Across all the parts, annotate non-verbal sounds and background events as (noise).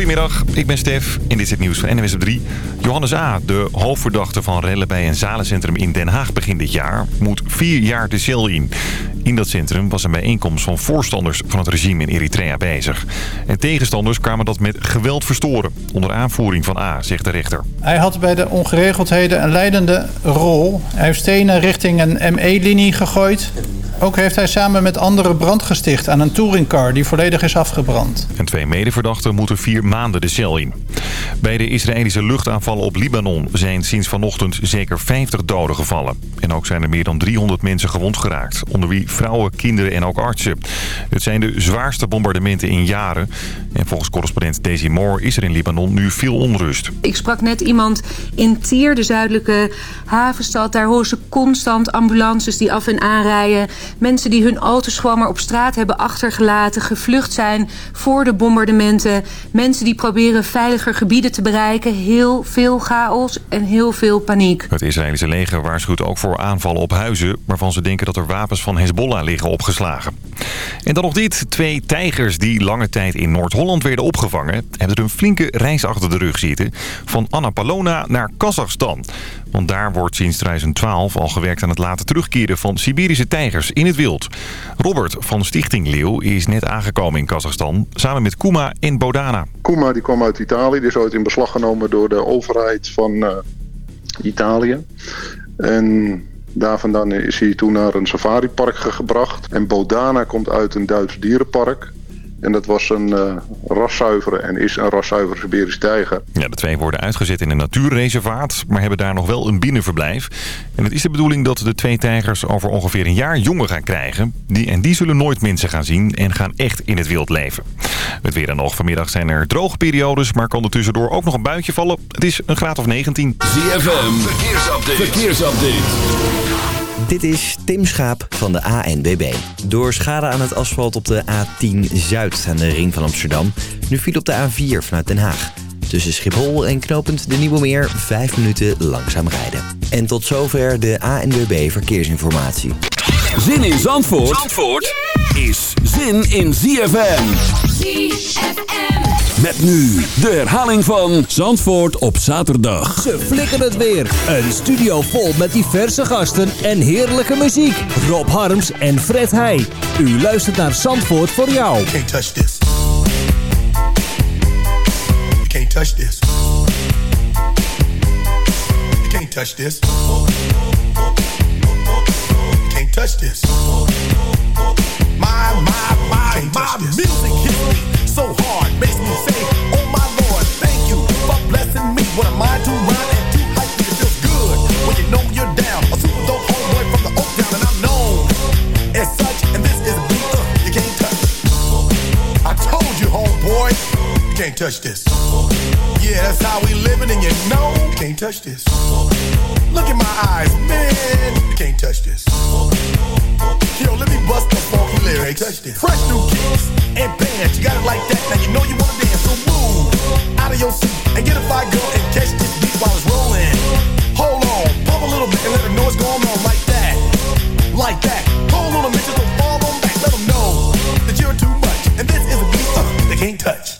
Goedemiddag, ik ben Stef en dit is het nieuws van NWS 3. Johannes A., de hoofdverdachte van rellen bij een zalencentrum in Den Haag begin dit jaar... moet vier jaar de cel in. In dat centrum was een bijeenkomst van voorstanders van het regime in Eritrea bezig. En tegenstanders kwamen dat met geweld verstoren. Onder aanvoering van A, zegt de rechter. Hij had bij de ongeregeldheden een leidende rol. Hij heeft stenen richting een ME-linie gegooid. Ook heeft hij samen met anderen brand gesticht aan een touringcar die volledig is afgebrand. En twee medeverdachten moeten vier maanden de cel in. Bij de Israëlische luchtaanvallen op Libanon zijn sinds vanochtend zeker 50 doden gevallen. En ook zijn er meer dan 300 mensen gewond geraakt. Onder wie vrouwen, kinderen en ook artsen. Het zijn de zwaarste bombardementen in jaren. En volgens correspondent Daisy Moore is er in Libanon nu veel onrust. Ik sprak net iemand in Tier, de zuidelijke havenstad. Daar horen ze constant ambulances die af en aanrijden. Mensen die hun auto's gewoon maar op straat hebben achtergelaten. Gevlucht zijn voor de bombardementen. Mensen die proberen veiliger gebieden te bereiken. Heel veel chaos en heel veel paniek. Het Israëlische leger waarschuwt ook voor aanvallen op huizen... waarvan ze denken dat er wapens van Hezbollah liggen opgeslagen. En dan nog dit. Twee tijgers die lange tijd in Noord-Holland werden opgevangen... hebben er een flinke reis achter de rug zitten. Van Annapolona naar Kazachstan. Want daar wordt sinds 2012 al gewerkt aan het laten terugkeren van Siberische tijgers in het wild. Robert van Stichting Leeuw is net aangekomen in Kazachstan samen met Kuma en Bodana. Kuma die kwam uit Italië, die is ooit in beslag genomen door de overheid van uh, Italië. En daar vandaan is hij toen naar een safaripark gebracht. En Bodana komt uit een Duits dierenpark. En dat was een uh, raszuivere en is een raszuivere Siberische tijger. Ja, de twee worden uitgezet in een natuurreservaat, maar hebben daar nog wel een binnenverblijf. En het is de bedoeling dat de twee tijgers over ongeveer een jaar jongen gaan krijgen. Die, en die zullen nooit mensen gaan zien en gaan echt in het wild leven. Het weer en nog. Vanmiddag zijn er droge periodes, maar kan er tussendoor ook nog een buitje vallen. Het is een graad of 19. ZFM, verkeersupdate. verkeersupdate. Dit is Tim Schaap van de ANBB. Door schade aan het asfalt op de A10 Zuid aan de ring van Amsterdam... nu viel op de A4 vanuit Den Haag. Tussen Schiphol en knooppunt de Nieuwe Meer 5 minuten langzaam rijden. En tot zover de ANWB Verkeersinformatie. Zin in Zandvoort, Zandvoort is zin in ZFM. ZFM. Met nu de herhaling van Zandvoort op zaterdag. Ze flikken het weer. Een studio vol met diverse gasten en heerlijke muziek. Rob Harms en Fred Heij. U luistert naar Zandvoort voor jou. Can't touch this. You can't touch this. You can't touch this. You can't touch this. My, my, my, my music hits me so hard. Makes me say, oh my lord, thank you for blessing me. Am I to rhyme and to? It feels good when you know you're down. A super dope homeboy from the and I'm known as such. And this is a uh, you can't touch. I told you, homeboy, you can't touch this. Yeah, that's how we living and you know you can't touch this. Look in my eyes, man, you can't touch this. Yo, let me bust the funky lyrics. Touch this. Fresh new kicks and bands, you got it like that. Now you know you wanna dance, so move out of your seat and get a fire girl and catch this beat while it's rolling. Hold on, pump a little bit and let them know what's going on like that, like that. Hold on a minute, just don't fall on back. Let them know that you're too much, and this is a beat uh, they can't touch.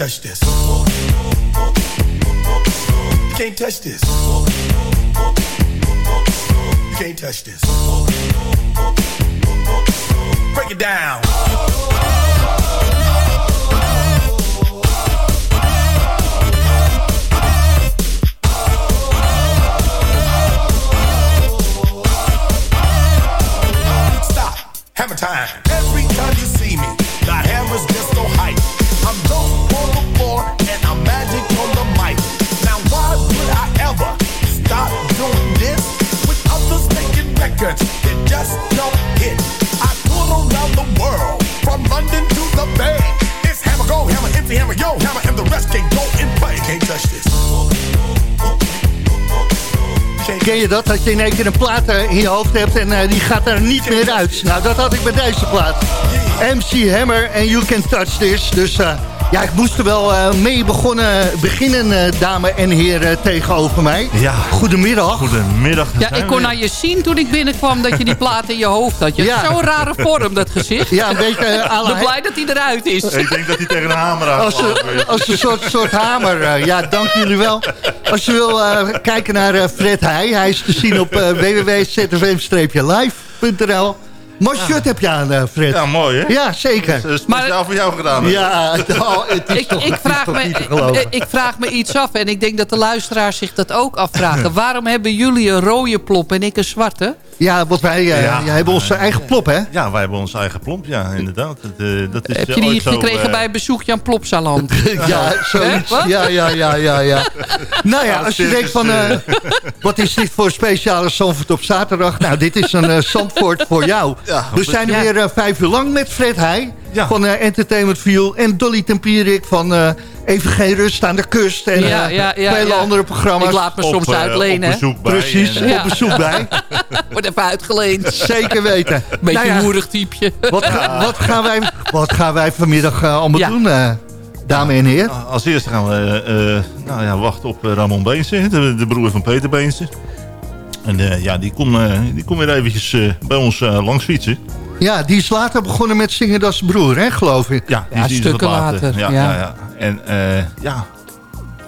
Touch this. You can't touch this. You can't touch this. Break it down. Stop. Hammer time. Every time you see me, the hammer's just just don't hit. I tour around the world, from London to the Bay. It's hammer go, hammer empty, hammer yo, hammer and the rest can go and play. Can't touch this. Ken je dat? Dat je in één keer een plaat eh, in je hoofd hebt en eh, die gaat er niet meer uit. Nou, dat had ik bij deze plaat. MC Hammer en You Can Touch This. Dus eh, ja, ik moest er wel eh, mee begonnen, beginnen, eh, dame en heren, tegenover mij. Ja. Goedemiddag. Goedemiddag. Ja, ik kon aan je zien toen ik binnenkwam dat je die plaat in je hoofd had. Je Ja. zo'n rare vorm, dat gezicht. Ja, een beetje eh, Ik ben blij dat hij eruit is. Ik denk dat hij tegen een hamer aan Als, een- als een soort, soort hamer. eh, ja, dank jullie wel. Als je wil eh, kijken naar eh, Fred Heij, hij is te zien op eh www.zfm-live.nl. Mooi shirt heb je aan, eh, Fred. Ja, mooi hè? Ja, zeker. Dat is speciaal voor jou gedaan. hè? Ja, (laughs) nou, het is Ik, toch, ik, het is vraag me, niet te geloven. eh, ik vraag me iets af en ik denk dat de luisteraars zich dat ook afvragen. (laughs) Waarom hebben jullie een rode plop en ik een zwarte? Ja, want wij, eh, Ja. jij hebben onze eigen plop, hè? Ja, wij hebben ons eigen plomp, ja, inderdaad. Dat, eh, dat is, Heb je die zo, gekregen eh, bij een bezoekje aan Plopsaland? (laughs) Ja, zoiets. Ja, ja, ja, ja, ja. (laughs) Nou ja, als je denkt van... eh, wat is dit voor speciale Zandvoort op zaterdag? Nou, dit is een Zandvoort voor jou. (laughs) Ja, We zijn er ja. weer vijf uur lang met Fred Heij Ja. van Entertainment View... en Dolly Tempierik van eh, Even Geen Rust aan de Kust... en Ja, ja, ja, vele ja. andere programma's. Ik laat me soms uitlenen. Op bezoek bij. Precies, en, op bezoek bij. Wordt even uitgeleend. Zeker weten. Beetje Nou ja, een hoerig typeje. wat, ga- wat, gaan wij, wat gaan wij vanmiddag eh, allemaal Ja. doen, eh dames en heren? Als eerste gaan we eh, nou ja, wachten op Ramon Beense, de, de broer van Peter Beense. En eh, ja, die komt eh, die komt weer eventjes eh, bij ons eh, langs fietsen. Ja, die is later begonnen met zingen als broer, hè, geloof ik. Ja, die Ja, is iets stukken wat later, Ja, ja. ja. Ja, En eh, ja,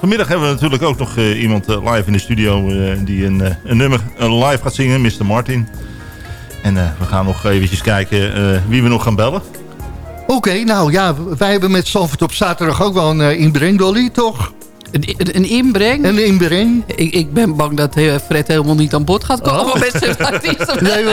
vanmiddag hebben we natuurlijk ook nog eh, iemand eh, live in de studio eh, die een, een nummer live gaat zingen, Mr. Martin. En we gaan nog eventjes kijken wie we nog gaan bellen. Oké, nou ja, wij hebben met Zandvoort op zaterdag ook wel een uh, inbreng, Dolly, toch? Een, een inbreng? Een inbreng. Ik, ik ben bang dat eh, Fred helemaal niet aan bod gaat komen Oh. met zijn artiest. (laughs) Nee,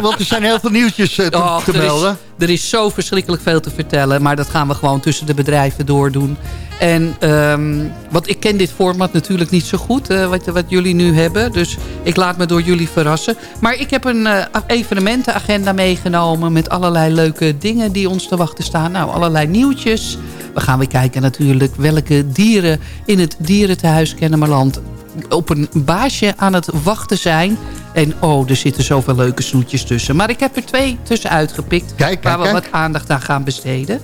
want er zijn heel veel nieuwtjes uh, te, Och, te er, is, melden. er is zo verschrikkelijk veel te vertellen. Maar dat gaan we gewoon tussen de bedrijven doordoen. En um, want ik ken dit format natuurlijk niet zo goed. Uh, wat, wat jullie nu hebben. Dus ik laat me door jullie verrassen. Maar ik heb een uh, evenementenagenda meegenomen. Met allerlei leuke dingen die ons te wachten staan. Nou, allerlei nieuwtjes. We gaan weer kijken natuurlijk welke dieren in het dierentehuis Kennemerland op een baasje aan het wachten zijn. En oh, er zitten zoveel leuke snoetjes tussen. Maar ik heb er twee tussen uitgepikt. Kijk, kijk, waar we kijk. wat aandacht aan gaan besteden.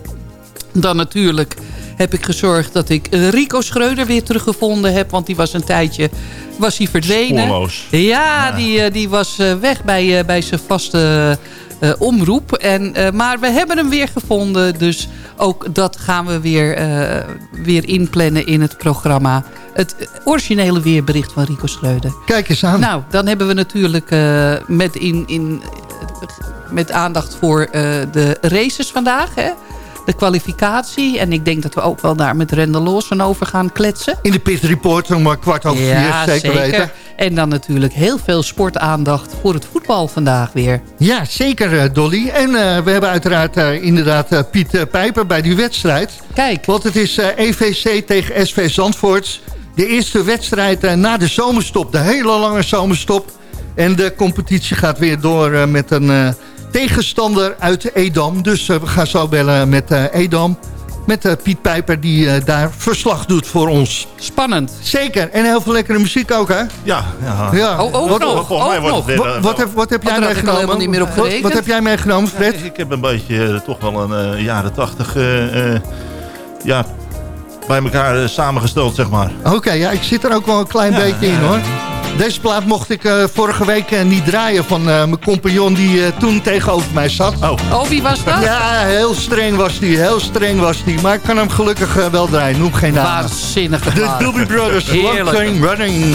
Dan natuurlijk heb ik gezorgd dat ik Rico Schreuder weer teruggevonden heb. Want die was een tijdje was hij verdwenen. Spoorloos. Ja, ja. Die, die was weg bij, bij zijn vaste uh, omroep. En, uh, maar we hebben hem weer gevonden. Dus ook dat gaan we weer, uh, weer inplannen in het programma. Het originele weerbericht van Rico Schreuder. Kijk eens aan. Nou, dan hebben we natuurlijk uh, met, in, in, met aandacht voor uh, de races vandaag. Hè? De kwalificatie. En ik denk dat we ook wel daar met Rendel Lawson over gaan kletsen. In de Pit Report om kwart over ja, vier, zeker, zeker, weten. En dan natuurlijk heel veel sportaandacht voor het voetbal vandaag weer. Ja, zeker Dolly. En uh, we hebben uiteraard uh, inderdaad Piet Pijper bij die wedstrijd. Kijk. Want het is EVC tegen SV Zandvoort. De eerste wedstrijd eh, na de zomerstop, de hele lange zomerstop. En de competitie gaat weer door eh, met een eh, tegenstander uit Edam. Dus we gaan zo bellen met Edam. Met Piet Pijper die daar verslag doet voor ons. Spannend. Zeker. En heel veel lekkere muziek ook, hè? Ja. ja. ja. Oh, ook wat, nog. Ook nog. Wat, eh, wat, heb, wat heb jij meegenomen? helemaal niet meer op wat, gerekend. wat heb jij meegenomen, Fred? Ik heb een beetje eh, toch wel een eh, jaren tachtig eh, eh, ja, bij elkaar eh, samengesteld, zeg maar. Oké, ja, ik zit er ook wel een klein Ja, beetje in, hoor. Deze plaat mocht ik eh, vorige week eh, niet draaien van eh, mijn compagnon die eh, toen tegenover mij zat. Oh, Oh, wie was dat? Ja, heel streng was die, heel streng was die. Maar ik kan hem gelukkig wel draaien, noem geen naam. Waanzinnige De. Doobie Brothers, Long Heerlijk. Train Running.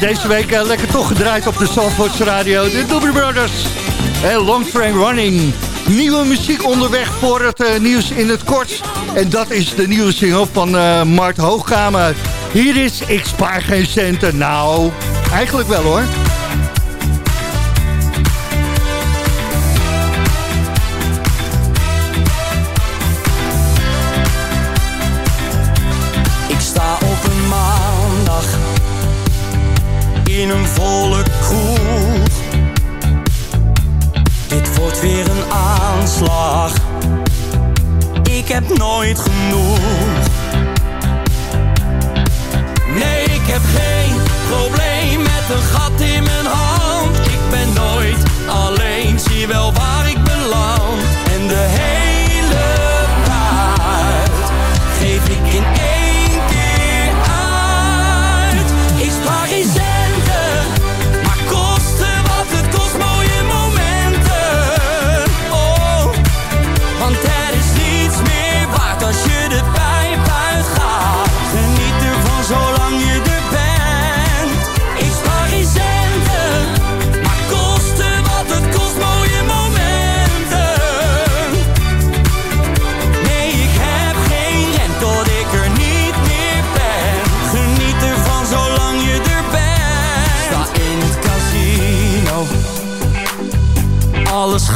Zo, deze week eh, lekker toch gedraaid op de Zandvoorts Radio. De Doobie Brothers. En Long Train Running. Nieuwe muziek onderweg voor het eh, nieuws in het kort. En dat is de nieuwe single van eh, Mart Hoogkamer. Hier is Ik spaar geen centen. Nou, eigenlijk wel hoor. Heb nooit genoeg.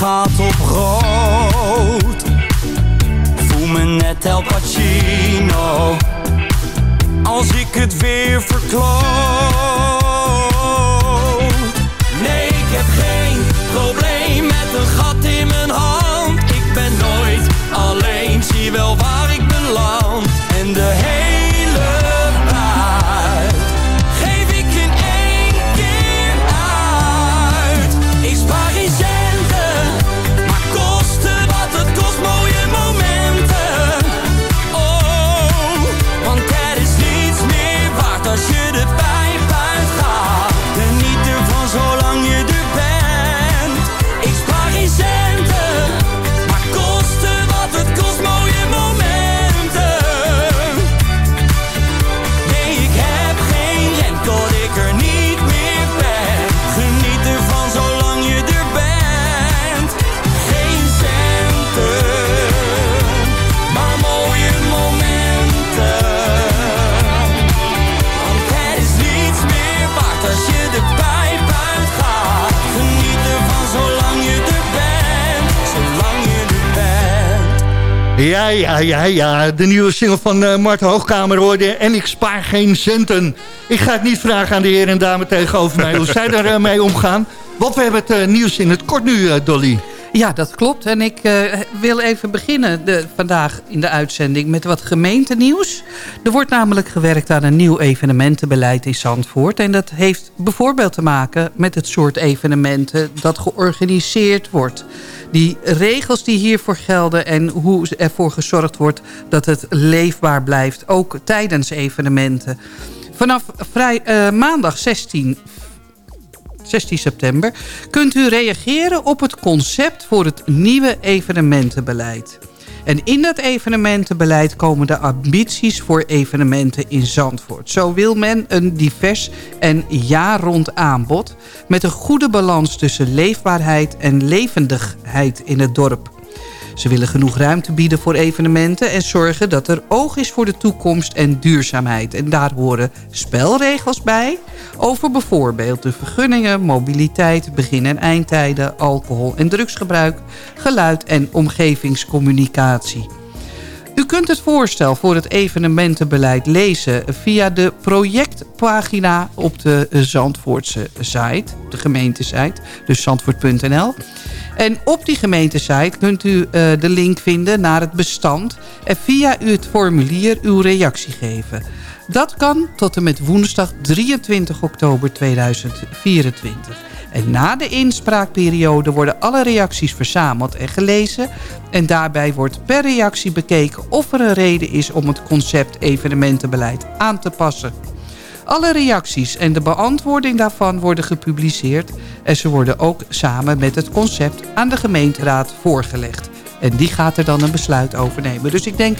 Gaat op rood. Voel me net El Pacino, als ik het weer verkloot. Ja, ja, ja, ja. De nieuwe single van eh Mart Hoogkamer hoorde. En ik spaar geen centen. Ik ga het niet vragen aan de heren en dame tegenover mij... hoe zij er eh, mee omgaan. Want we hebben het eh, nieuws in het kort nu, Dolly. Ja, dat klopt. En ik wil even beginnen de, vandaag in de uitzending met wat gemeentenieuws. Er wordt namelijk gewerkt aan een nieuw evenementenbeleid in Zandvoort. En dat heeft bijvoorbeeld te maken met het soort evenementen dat georganiseerd wordt. Die regels die hiervoor gelden en hoe ervoor gezorgd wordt dat het leefbaar blijft. Ook tijdens evenementen. Vanaf vrij, eh, maandag 16 16 september... kunt u reageren op het concept voor het nieuwe evenementenbeleid. En in dat evenementenbeleid komen de ambities voor evenementen in Zandvoort. Zo wil men een divers en jaar-rond aanbod... met een goede balans tussen leefbaarheid en levendigheid in het dorp. Ze willen genoeg ruimte bieden voor evenementen... en zorgen dat er oog is voor de toekomst en duurzaamheid. En daar horen spelregels bij... over bijvoorbeeld de vergunningen, mobiliteit... begin- en eindtijden, alcohol- en drugsgebruik... geluid- en omgevingscommunicatie. U kunt het voorstel voor het evenementenbeleid lezen via de projectpagina op de Zandvoortse site, de gemeentesite, dus zandvoort.nl. En op die gemeentesite kunt u eh, de link vinden naar het bestand en via het formulier uw reactie geven. Dat kan tot en met woensdag 23 oktober 2024. En na de inspraakperiode worden alle reacties verzameld en gelezen. En daarbij wordt per reactie bekeken of er een reden is om het concept evenementenbeleid aan te passen. Alle reacties en de beantwoording daarvan worden gepubliceerd. En ze worden ook samen met het concept aan de gemeenteraad voorgelegd. En die gaat er dan een besluit over nemen. Dus ik denk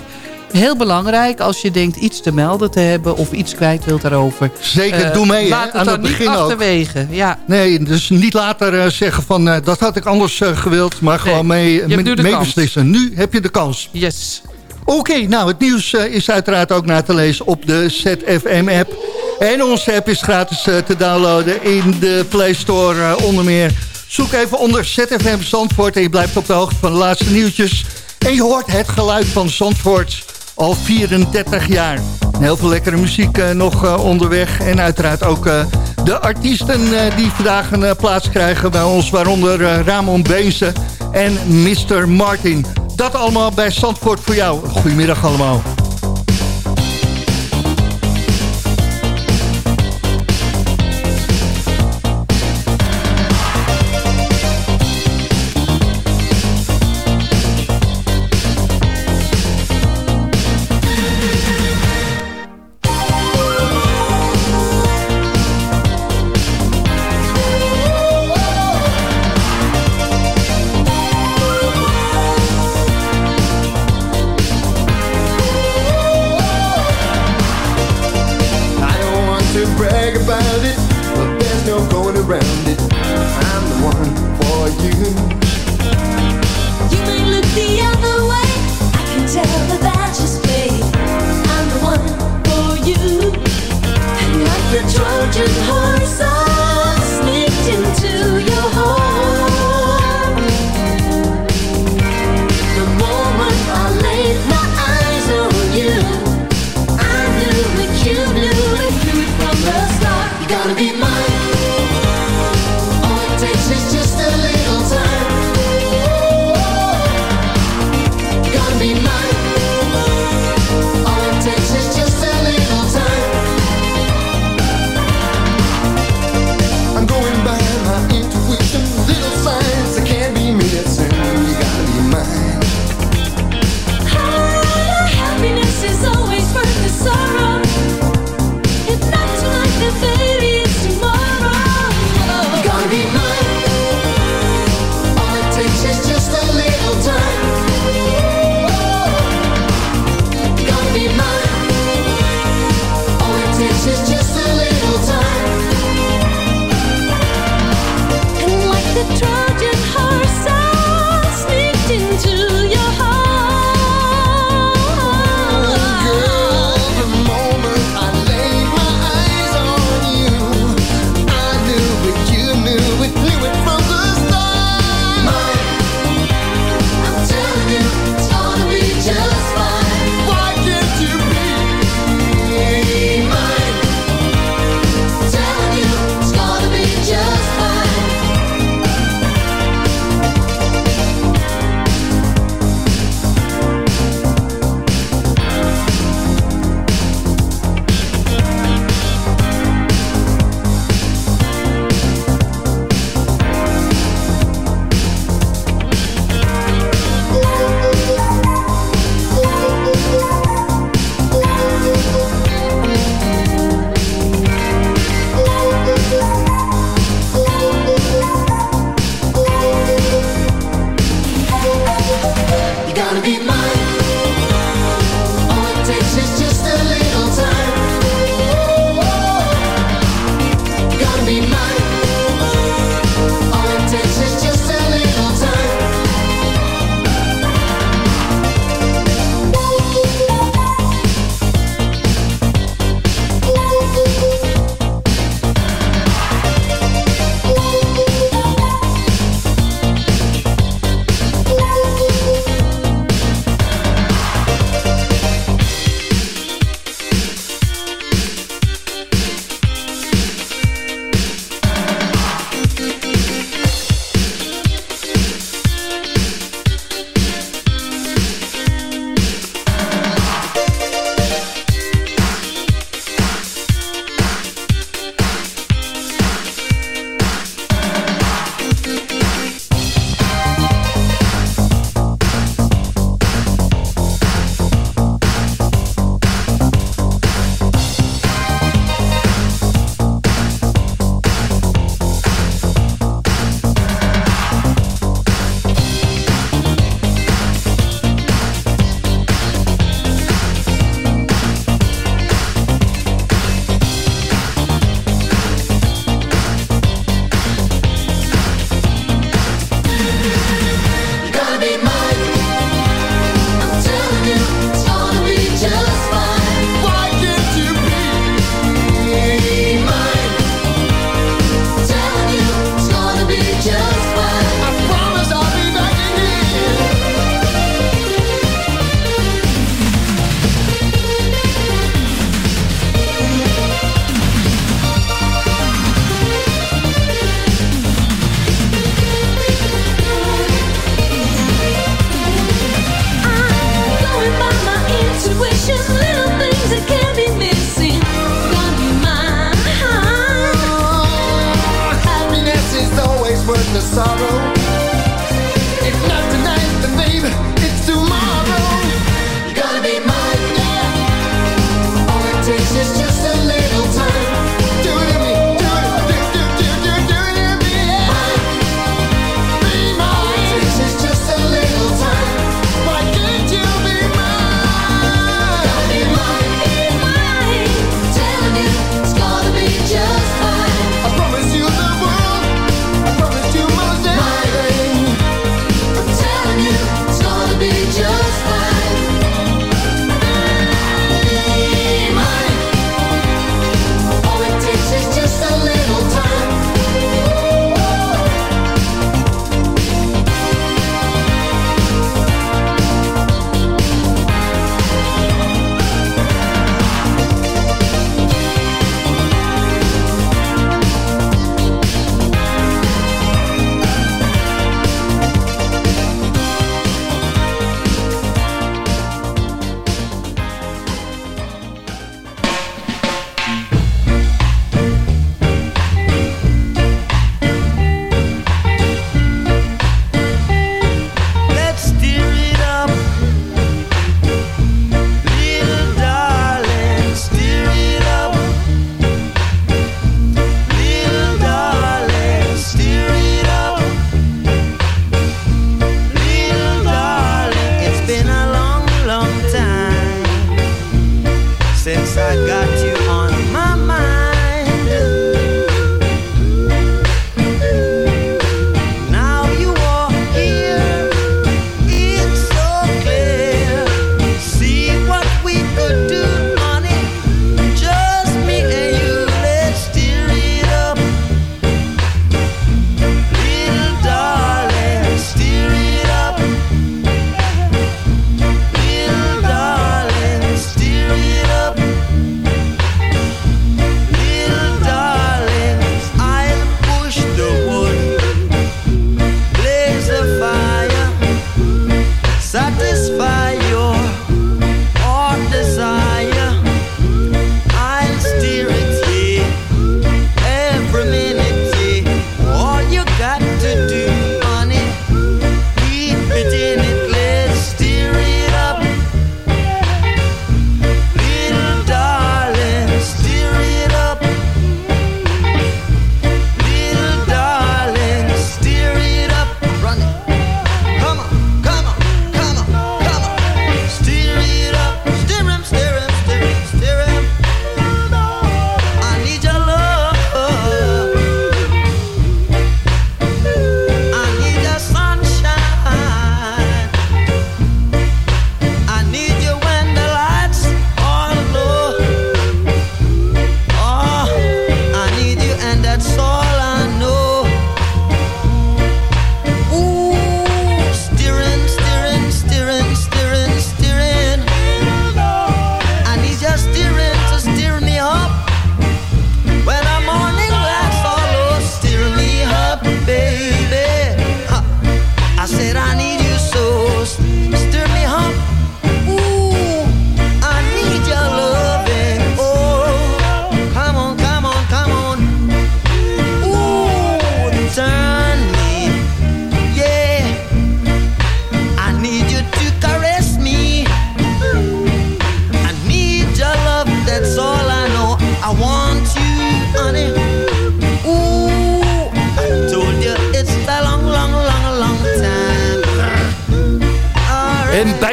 heel belangrijk als je denkt iets te melden te hebben... of iets kwijt wilt daarover. Zeker, Eh, doe mee Laat het aan niet ook. achterwege. Ja. Nee, dus niet later eh, zeggen van eh, dat had ik anders gewild, maar gewoon mee, hebt nu de mee beslissen. Nu heb je de kans. Yes. Oké, nou het nieuws is uiteraard ook na te lezen op de ZFM-app. En onze app is gratis te downloaden in de Play Store onder meer. Zoek even onder ZFM Zandvoort en je blijft op de hoogte van de laatste nieuwtjes. En je hoort het geluid van Zandvoort al 34 jaar. Heel veel lekkere muziek eh, nog eh, onderweg. En uiteraard ook eh, de artiesten die vandaag een plaats krijgen bij ons. Waaronder Ramon Beense en Mr. Martin. Dat allemaal bij Zandvoort voor jou. Goedemiddag allemaal.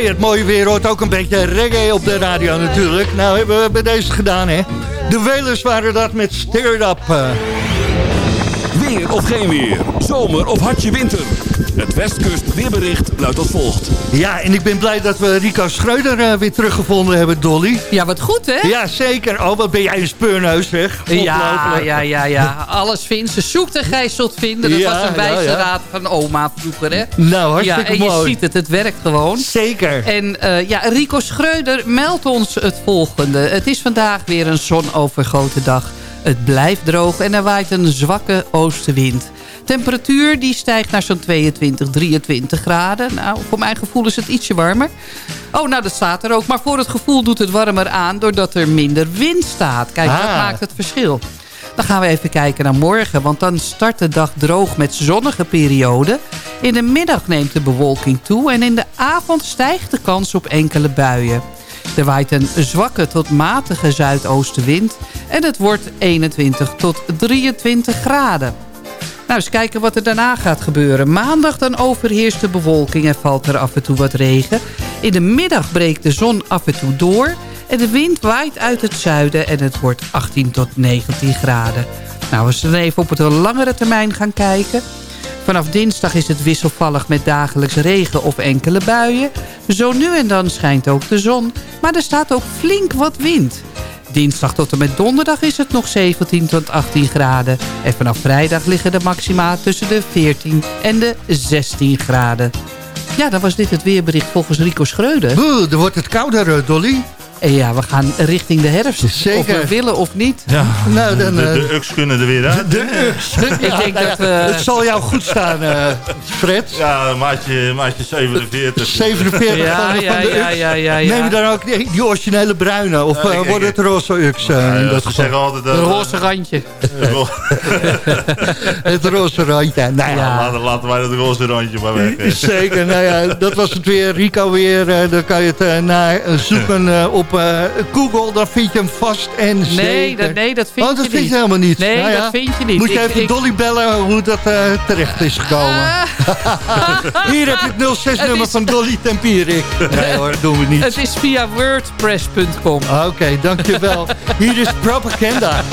Het mooie weer hoort ook een beetje reggae op de radio natuurlijk. Nou hebben we bij deze gedaan, hè. De Welers waren dat met It Up. Weer of geen weer. Zomer of hartje winter. Het Westkust weerbericht luidt als volgt. Ja, en ik ben blij dat we Rico Schreuder eh, weer teruggevonden hebben, Dolly. Ja, wat goed, hè? Ja, zeker. Oh, wat ben jij een speurneus, zeg. Ja, ja, ja, ja. Alles vindt ze. Zoekt en gij zult vinden. Dat Ja, was een wijze ja. raad van oma vroeger, hè? Nou, hartstikke ja, en je ziet het, het werkt gewoon. Zeker. En eh, ja, Rico Schreuder meldt ons het volgende. Het is vandaag weer een zonovergoten dag. Het blijft droog en er waait een zwakke oostenwind. Temperatuur die stijgt naar zo'n 22, 23 graden. Nou, voor mijn gevoel is het ietsje warmer. Oh, nou, dat staat er ook. Maar voor het gevoel doet het warmer aan... doordat er minder wind staat. Kijk, dat Ah. maakt het verschil. Dan gaan we even kijken naar morgen. Want dan start de dag droog met zonnige perioden. In de middag neemt de bewolking toe. En in de avond stijgt de kans op enkele buien. Er waait een zwakke tot matige zuidoostenwind. En het wordt 21 tot 23 graden. Nou, eens kijken wat er daarna gaat gebeuren. Maandag dan overheerst de bewolking en valt er af en toe wat regen. In de middag breekt de zon af en toe door. En de wind waait uit het zuiden en het wordt 18 tot 19 graden. Nou, als we dan even op het langere termijn gaan kijken... Vanaf dinsdag is het wisselvallig met dagelijks regen of enkele buien. Zo nu en dan schijnt ook de zon, maar er staat ook flink wat wind. Dinsdag tot en met donderdag is het nog 17 tot 18 graden. En vanaf vrijdag liggen de maxima tussen de 14 en de 16 graden. Ja, dan was dit het weerbericht volgens Rico Schreuder. Oeh, dan wordt het kouder, eh, Dolly. En ja, we gaan richting de herfst. Zeker. Of we willen of niet. Ja, Nou, dan, de, eh, de UX kunnen er weer uit. De Ux. (laughs) Ik denk dat we... Het zal jou goed staan, eh, Fred. Ja, maatje, maatje 47. 47 Ja, van, de- ja, van de ja, Ux. ja, ja, ja. Neem je dan ook die, die originele bruine? Of eh, ik- wordt het roze Ux eh, Ja, in ja, dat ze zeggen altijd Een dat... roze randje. (laughs) Het roze randje. Nou ja, Ja. Laten, laten wij dat roze randje maar weg. Zeker, nou ja, dat was het weer. Rico weer, eh, dan kan je het eh, naar eh, zoeken eh, op eh, Google. Dan vind je hem vast en zeker. Nee, dat, nee, dat vind oh, je dat niet. vind je helemaal niet. Nee, Nou ja, dat vind je niet. Moet je even ik- Dolly bellen hoe dat eh, terecht is gekomen. (laughs) Hier heb je het 06-nummer is- van Dolly Tempierik. Nee hoor, dat doen we niet. Het is via wordpress.com. Oké, dankjewel. Hier is Propaganda.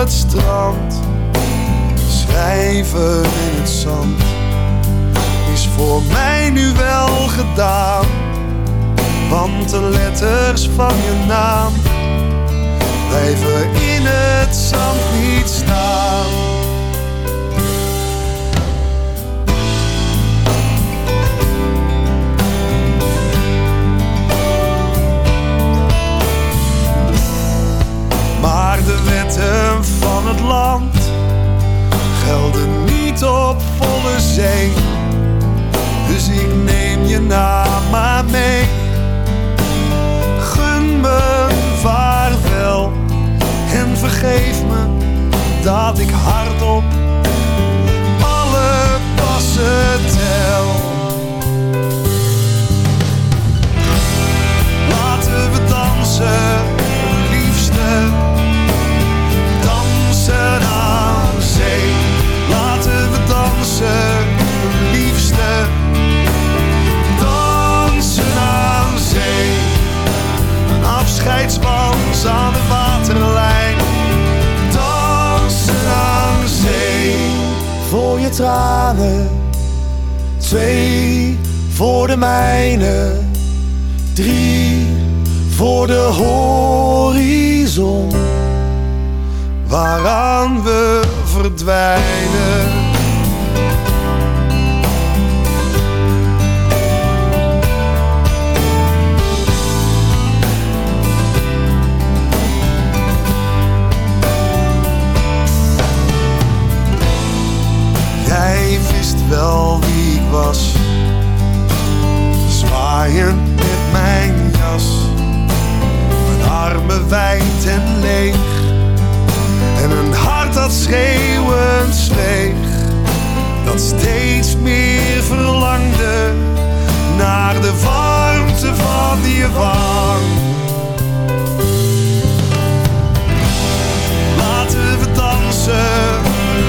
Het strand. Schrijven in het zand is voor mij nu wel gedaan. Want de letters van je naam blijven in het zand niet staan. De wetten van het land gelden niet op volle zee. Dus ik neem je naam maar mee. Gun me vaarwel en vergeef me dat ik hardop alle passen tel. Laten we dansen, liefste. Aan zee. Laten we dansen, liefste. Dansen aan zee. Een afscheidswans aan de waterlijn. Dansen aan zee. Voor je tranen. Twee voor de mijne. Drie voor de horizon. Waaraan we verdwijnen. Jij wist wel wie ik was. Zwaaiend met mijn jas. Mijn armen wijd en leeg. En een hart dat schreeuwend zweeg. Dat steeds meer verlangde naar de warmte van je wang. Laten we dansen,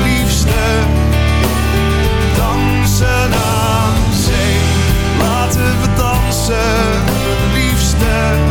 liefste. Dansen aan zee. Laten we dansen, liefste.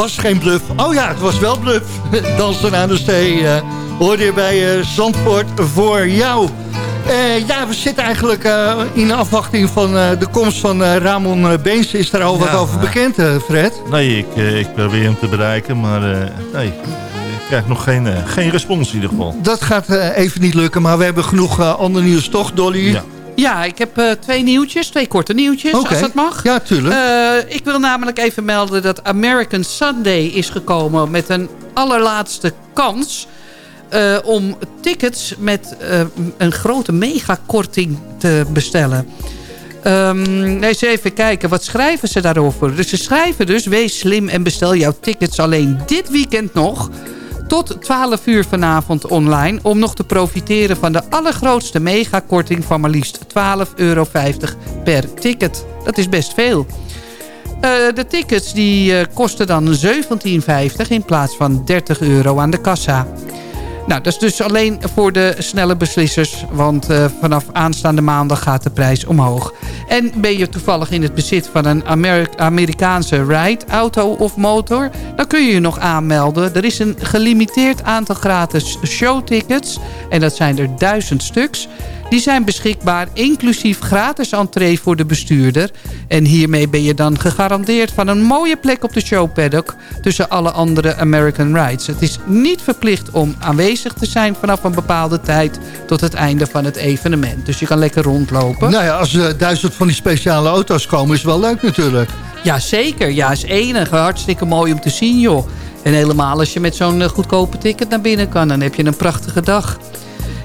Was geen bluff. Oh ja, het was wel bluff. (laughs) Dansen aan de zee. eh hoorde je bij eh, Zandvoort voor jou. Eh, ja, we zitten eigenlijk in afwachting van de komst van Ramon Beens. Is daar al wat over bekend, Fred? Nee, ik, ik probeer hem te bereiken, maar nee, ik krijg nog geen, geen respons in ieder geval. Dat gaat even niet lukken, maar we hebben genoeg ander nieuws, toch, Dolly? Ja. Ja, ik heb eh, twee nieuwtjes, twee korte nieuwtjes, als dat mag. Ja, tuurlijk. Eh, ik wil namelijk even melden dat American Sunday is gekomen met een allerlaatste kans... eh, om tickets met een grote megakorting te bestellen. Ehm eens even kijken, wat schrijven ze daarover? Dus ze schrijven dus, wees slim en bestel jouw tickets alleen dit weekend nog... tot 12 uur vanavond online... om nog te profiteren van de allergrootste megakorting van maar liefst 12,50 euro per ticket. Dat is best veel. Eh, de tickets die eh, kosten dan 17,50 in plaats van 30 euro aan de kassa. Nou, dat is dus alleen voor de snelle beslissers. Want eh, vanaf aanstaande maandag gaat de prijs omhoog. En ben je toevallig in het bezit van een Ameri- Amerikaanse ride, auto of motor... dan kun je je nog aanmelden. Er is een gelimiteerd aantal gratis showtickets. En dat zijn er duizend stuks. Die zijn beschikbaar, inclusief gratis entree voor de bestuurder. En hiermee ben je dan gegarandeerd van een mooie plek op de showpaddock... tussen alle andere American Rides. Het is niet verplicht om aanwezig te zijn vanaf een bepaalde tijd... tot het einde van het evenement. Dus je kan lekker rondlopen. Nou ja, als er duizend van die speciale auto's komen, is wel leuk natuurlijk. Ja, zeker. Ja, is enig. Hartstikke mooi om te zien, joh. En helemaal als je met zo'n eh, goedkope ticket naar binnen kan... dan heb je een prachtige dag.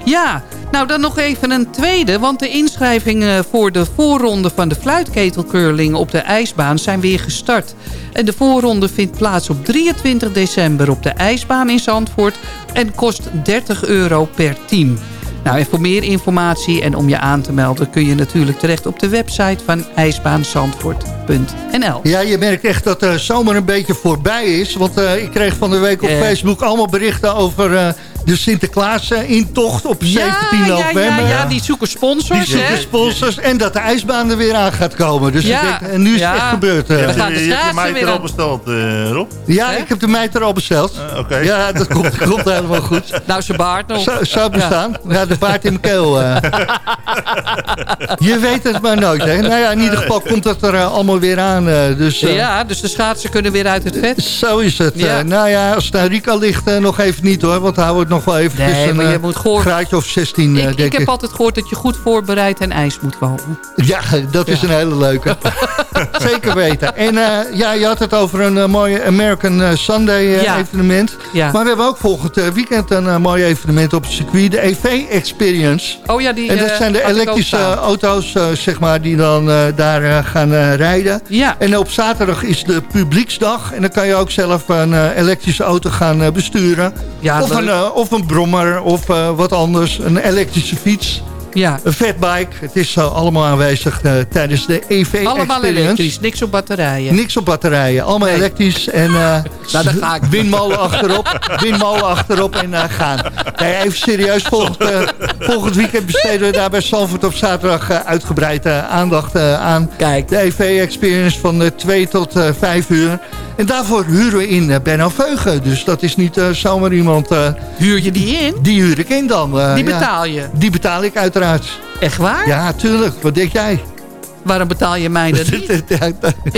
Ja, nou dan nog even een tweede. Want de inschrijvingen voor de voorronde van de fluitketelcurling op de ijsbaan zijn weer gestart. En de voorronde vindt plaats op 23 december op de ijsbaan in Zandvoort. En kost 30 euro per team. Nou, en voor meer informatie en om je aan te melden... kun je natuurlijk terecht op de website van ijsbaanzandvoort.nl. Ja, je merkt echt dat de zomer een beetje voorbij is. Want eh, ik kreeg van de week op. Facebook allemaal berichten over eh, de Sinterklaas-intocht op 17 ja, november. Ja, ja, die zoeken sponsors, Die zoeken hè? sponsors en dat de ijsbaan er weer aan gaat komen. Dus Ja, ik denk, en nu is ja. het echt gebeurd. eh. Gaan de je hebt schaatsen meid erop aan. besteld, eh, Rob. Ja, ik heb de meid er al besteld. Eh, Oké. Ja, dat komt, komt helemaal goed. (laughs) Nou, zijn baard nog. Zou, zou bestaan. Ja. de baard in mijn keel. eh. (laughs) Je weet het maar nooit. Hè. Nou ja, in ieder geval komt het er eh, allemaal weer aan. eh, dus, eh, Ja, dus de schaatsen kunnen weer uit het vet. Zo is het. Ja. Eh, nou ja, als het naar Rico ligt, eh, nog even niet hoor. Want houden we het nog wel even Nee, een maar je eh, moet gewoon- graadje of 16, eh, Ik, denk ik heb altijd gehoord dat je goed voorbereid en ijs moet komen. Ja, dat is een hele leuke. (laughs) Zeker weten. En eh, ja, je had het over een eh, mooi American Sunday Ja. evenement. Ja. Maar we hebben ook volgend weekend een mooi evenement op het circuit. De EV Experience. Oh ja, die En dat zijn de elektrische auto's, zeg maar, die dan daar gaan rijden. Ja. En op zaterdag is de publieksdag. En dan kan je ook zelf een elektrische auto gaan besturen. Ja, of, een, eh, of een brommer of eh, wat anders. Een elektrische fiets. Ja, Een fatbike. Het is eh, allemaal aanwezig eh, tijdens de EV allemaal Experience. elektrisch, niks op batterijen. Niks op batterijen. Allemaal Nee. elektrisch. En eh (laughs) Nou, daar ga ik. windmolen achterop. Windmolen achterop en gaan. Nee, even serieus. Volgend, volgend weekend besteden we daar bij Salford op zaterdag uitgebreid aandacht aan. Kijk. De EV Experience van eh, 2 tot eh 5 uur. En daarvoor huren we in uh, Benno Veugen. Dus dat is niet eh, zomaar iemand... eh, Huur je die in? die huur ik in dan. eh, Die betaal je. Die betaal ik uiteraard. Echt waar? Ja, tuurlijk. Wat denk jij? Waarom betaal je mij dat (laughs) niet? Ik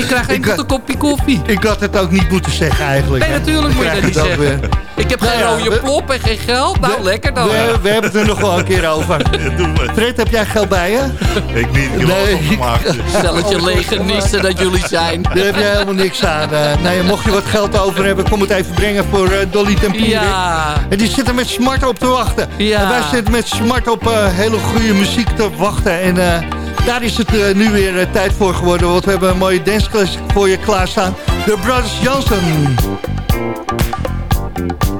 krijg had- een kopje koffie. Ik had het ook niet moeten zeggen eigenlijk. Nee, natuurlijk moet je dat niet zeggen. weer. Ik heb Nou geen ja, rode we- plop en geen geld. Nou, lekker dan. We, we hebben het er nog wel een keer over. (laughs) Doe maar. Fred, heb jij geld bij je? Ik niet, ik Nee. opgemaakt. (laughs) Stelletje legenisten dat jullie zijn. Daar heb je helemaal niks aan. eh. nee, mocht je wat geld over hebben, kom het even brengen voor eh, Dolly Tempierik. Ja. En die zitten met smart op te wachten. Ja. En wij zitten met smart op eh, hele goede muziek te wachten. En eh, daar is het nu weer tijd voor geworden. Want we hebben een mooie danceclass voor je klaarstaan. De Brothers Johnson. Running,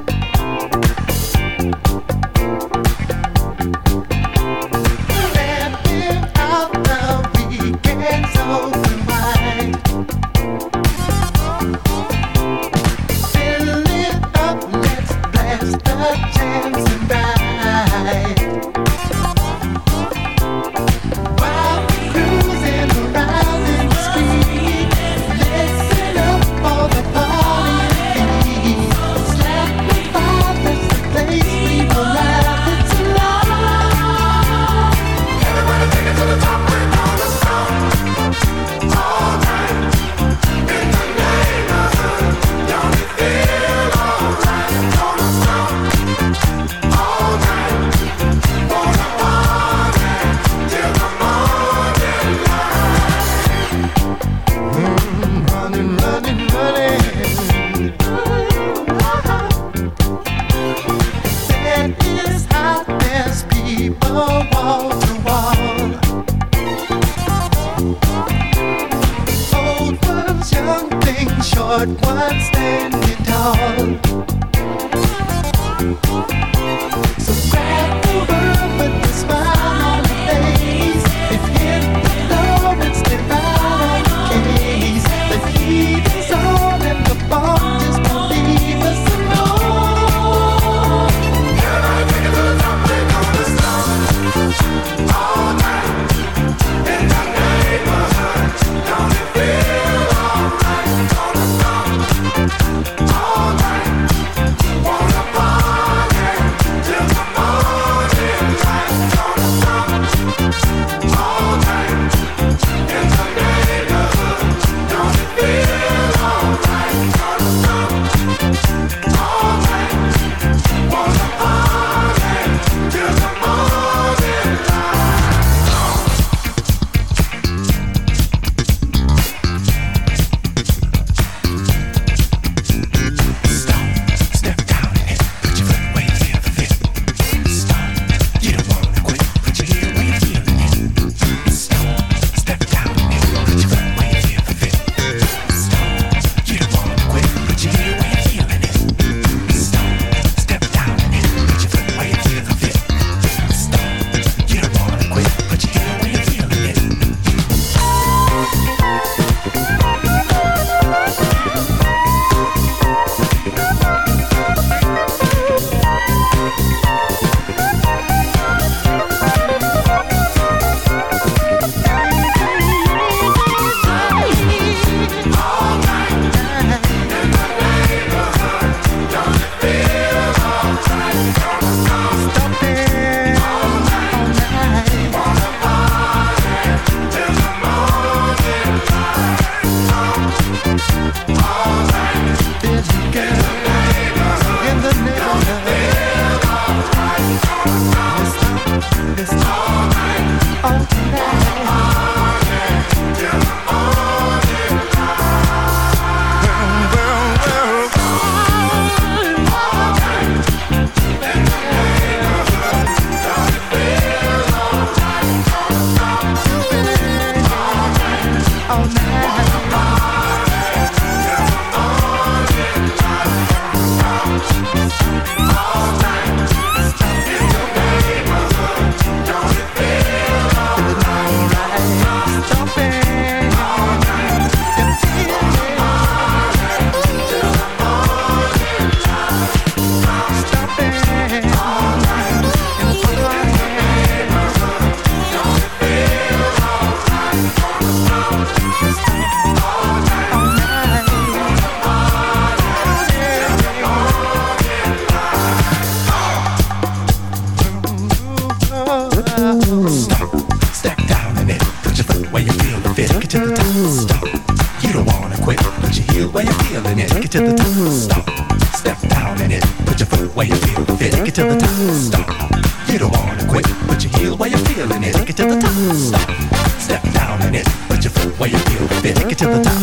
Step down in it. Put your you feel to the.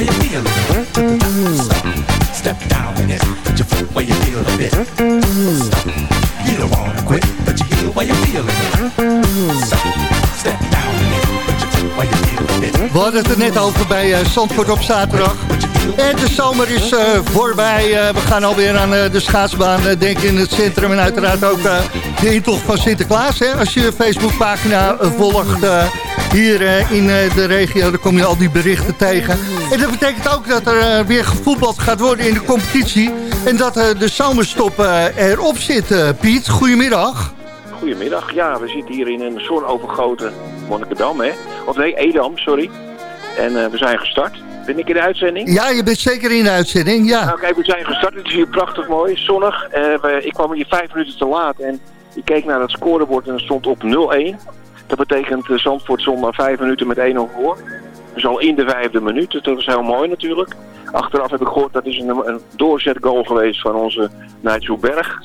You feel. Step down in it. Put your foot where you feel fit. Stop. You feel you feel. We hadden het er net over bij Zandvoort op zaterdag. En de zomer is eh, voorbij. Eh, we gaan alweer aan de schaatsbaan, denk ik, in het centrum. En uiteraard ook de intocht van Sinterklaas. Hè? Als je de Facebookpagina volgt eh, hier eh, in eh, de regio, dan kom je al die berichten tegen. En dat betekent ook dat er weer gevoetbald gaat worden in de competitie. En dat de zomerstop erop zit. Piet, goedemiddag. Goedemiddag. Ja, we zitten hier in een zonovergoten Monnikendam, hè? Of nee, Edam, sorry. En we zijn gestart. Ben ik in de uitzending? Ja, je bent zeker in de uitzending, ja. Nou, kijk, we zijn gestart. Het is hier prachtig mooi, zonnig. We- ik kwam hier vijf minuten te laat en ik keek naar het scorebord en het stond op 0-1. Dat betekent uh, Zandvoort maar vijf minuten met 1-0 voor. Dus al in de vijfde minuut. Dus dat was heel mooi natuurlijk. Achteraf heb ik gehoord dat is een, een doorzetgoal geweest van onze Nigel Berg.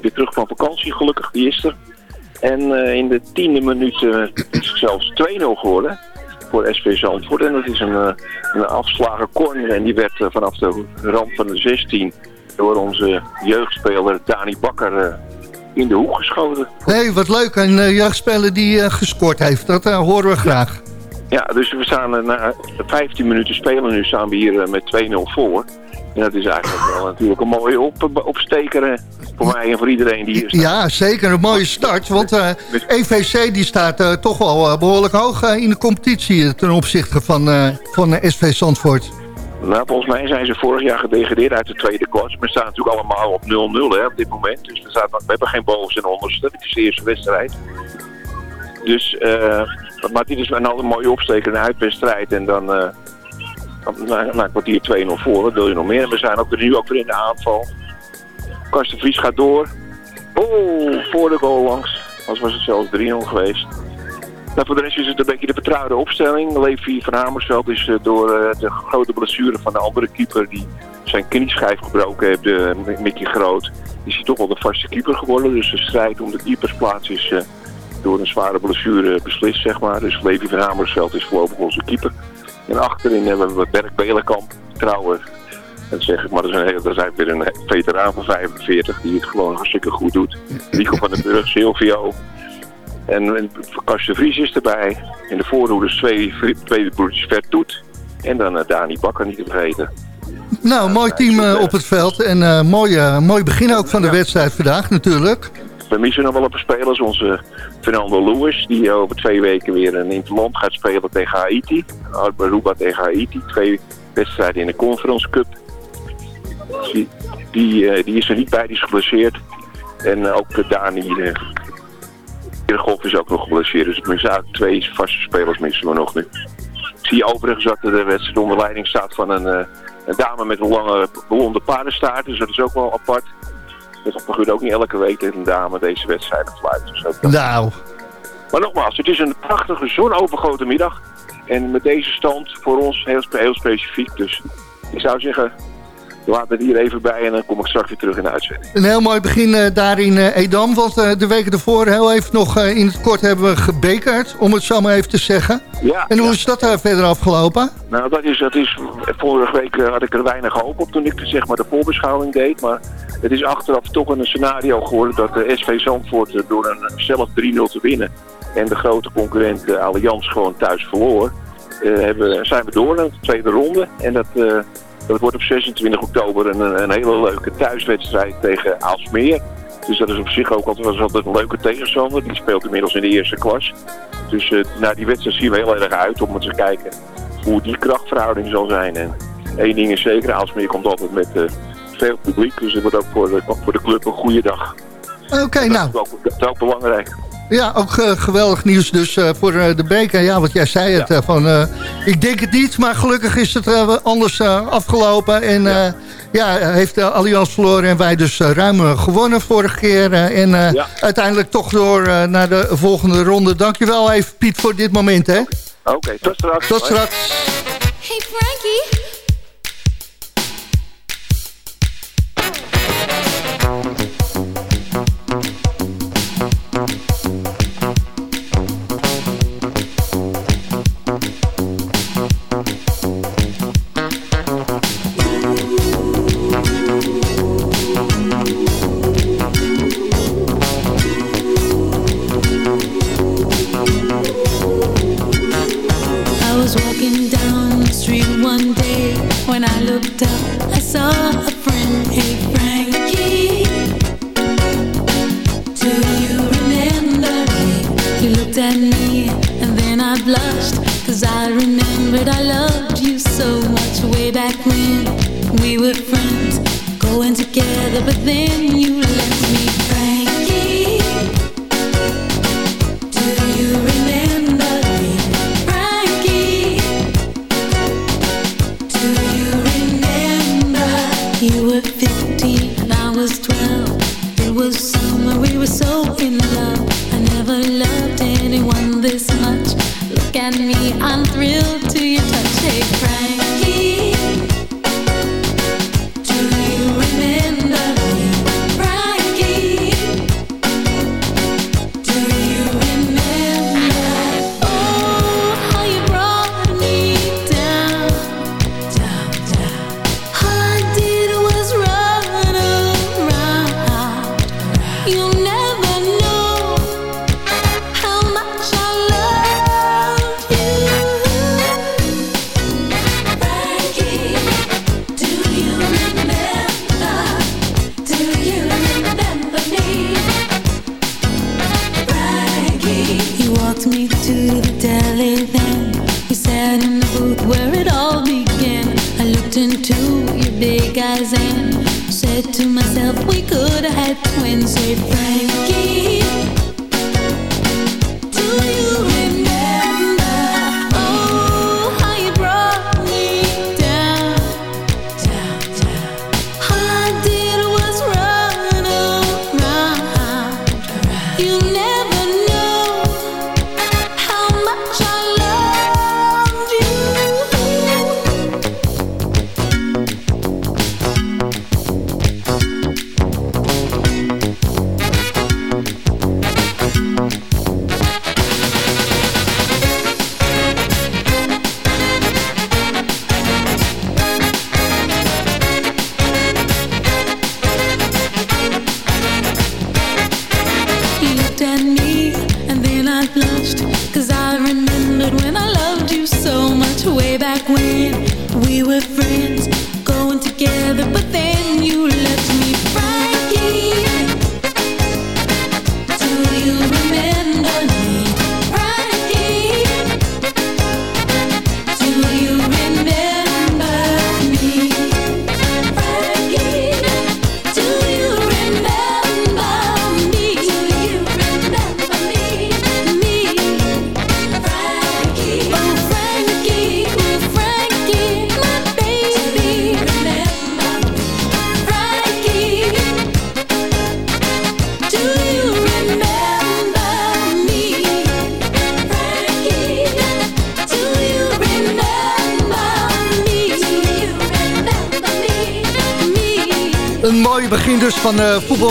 Weer terug van vakantie, gelukkig, die is er. En eh, in de tiende minuut eh, is het zelfs 2-0 geworden voor SV Zandvoort. En dat is een, eh, een afslagen corner en die werd eh, vanaf de rand van de 16 door onze jeugdspeler Dani Bakker eh, in de hoek geschoten. Nee, wat leuk. Een uh, jeugdspeler die eh, gescoord heeft. Dat eh, horen we graag. Ja, dus we staan eh, na 15 minuten spelen nu staan we hier eh, met 2-0 voor. En dat is eigenlijk wel natuurlijk een mooie op, opsteker eh, voor mij en voor iedereen die hier staat. Ja, zeker een mooie start. Want eh, EVC die staat eh, toch wel eh, behoorlijk hoog eh, in de competitie... eh, ten opzichte van, eh, van eh, SV Zandvoort. Nou, volgens mij zijn ze vorig jaar gedegradeerd uit de tweede klas. We staan natuurlijk allemaal op 0-0 hè, op dit moment. Dus er staat, we hebben geen bovenste en onderste. Dit is de eerste wedstrijd. Dus, eh, maar dit is een, een mooie een uitwedstrijd. En dan, eh na, na kwartier 2-0 voor, wat wil je nog meer? We zijn ook nu ook weer in de aanval. Karsten Vries gaat door. Oh, voor de goal langs. Als was het zelfs 3-0 geweest. Nou, voor de rest is het een beetje de betrouwde opstelling. Levi van Hamersveld is eh, door eh, de grote blessure van de andere keeper... die zijn knieschijf gebroken heeft, de Mickey Groot... is hij toch wel de vaste keeper geworden. Dus de strijd om de keepersplaats is eh, door een zware blessure beslist, zeg maar. Dus Levi van Hamersveld is voorlopig onze keeper. En achterin hebben we Berk Belenkamp, trouwen. Dat zeg ik, maar dat is, een, hele- dat is eigenlijk weer een veteraan van 45 die het gewoon hartstikke goed doet. (clears throat) Rico van den Burg, Silvio. En, en Karsten Vries is erbij. In de voorhoeders twee, twee broertjes Vertoet. En dan eh, Dani Bakker niet te vergeten. Nou, mooi team eh, op het veld. En eh, mooi, mooi begin ook van de wedstrijd vandaag natuurlijk. We missen nog wel een paar spelers. Onze Fernando Lewis, die over twee weken weer een interland gaat spelen tegen Haiti. Aruba tegen Haiti. Twee wedstrijden in de Conference Cup. Die, die, die is er niet bij, die is geblesseerd. En ook Dani Golf is ook nog geblesseerd. Dus missen eigenlijk twee vaste spelers missen we nog nu. Ik zie overigens dat de wedstrijd onder leiding staat van een, eh, een dame met een lange blonde paardenstaart. Dus dat is ook wel apart. Dat gebeurt ook niet elke week dat een dame deze wedstrijden fluit. Dus Nou, Maar nogmaals, het is een prachtige zonovergoten middag. En met deze stand voor ons heel, heel specifiek. Dus ik zou zeggen, laat het hier even bij en dan kom ik straks weer terug in de uitzending. een heel mooi begin eh, daar in eh, Edam. Want eh, de weken ervoor heel even nog in het kort hebben we gebekerd. Om het zo maar even te zeggen. Ja, En hoe is dat eh, verder afgelopen? Nou, dat is, dat is, vorige week had ik er weinig hoop op toen ik zeg maar, de voorbeschouwing deed. Maar het is achteraf toch een scenario geworden dat de SV Zandvoort door een zelf 3-0 te winnen. En de grote concurrent Allianz gewoon thuis verloor. hebben, zijn we door naar de tweede ronde. En dat, dat wordt op 26 oktober een, een hele leuke thuiswedstrijd tegen Aalsmeer. Dus dat is op zich ook altijd, was altijd een leuke tegenstander. Die speelt inmiddels in de eerste klas. Dus eh naar die wedstrijd zien we heel erg uit om te kijken hoe die krachtverhouding zal zijn. En één ding is zeker, Aalsmeer komt altijd met eh, veel publiek. Dus het wordt ook voor de, voor de club een goede dag. Oké, nou. Dat is, ook, dat is ook belangrijk. Ja, ook eh, geweldig nieuws dus eh, voor eh, de beker. Ja, want jij zei het van... eh, ik denk het niet, maar gelukkig is het anders eh, afgelopen. En ja, ja heeft de Allianz verloren en wij dus eh, ruim gewonnen vorige keer. eh, en eh, Ja. uiteindelijk toch door eh, naar de volgende ronde. Dankjewel even Piet voor dit moment, hè. Oké, tot straks. Tot straks. Hey, Frankie. Looked at me and then I blushed. Cause I remembered I loved you so much way back when we were friends, going together, but then you left me, me, I'm thrilled to your touch. Hey,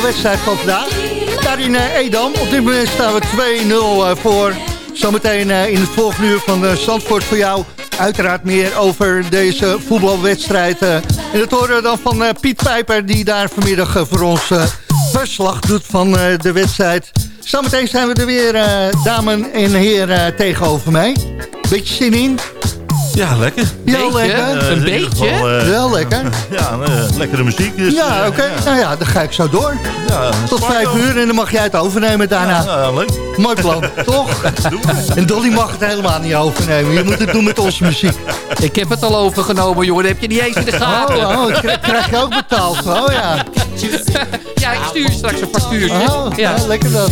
de voetbalwedstrijd van vandaag. Daar in Edam. Op dit moment staan we 2-0 eh, voor. Zometeen eh, in het volgende uur van eh, Zandvoort voor jou. Uiteraard meer over deze voetbalwedstrijd. eh. En dat horen we dan van eh, Piet Pijper... die daar vanmiddag voor ons eh, verslag doet van eh, de wedstrijd. Zometeen zijn we er weer, eh dames en heren, tegenover mij. Beetje zin in? Ja, lekker. Ja, Beetje? lekker. Een beetje? geval, Wel lekker. (laughs) Ja, lekkere muziek. Dus, Ja, oké. Nou ja, dan ga ik zo door. Ja, Tot vijf uur en dan mag jij het overnemen daarna. Ja, ja, leuk. Mooi plan, (laughs) toch? En Dolly mag het helemaal niet overnemen. Je moet het doen met onze muziek. Ik heb het al overgenomen, jongen. Dat heb je niet eens in de gaten. Oh, oh, krijg, krijg je ook betaald? Oh ja. ja, ik stuur straks een factuurtje. Oh, ja. lekker dan.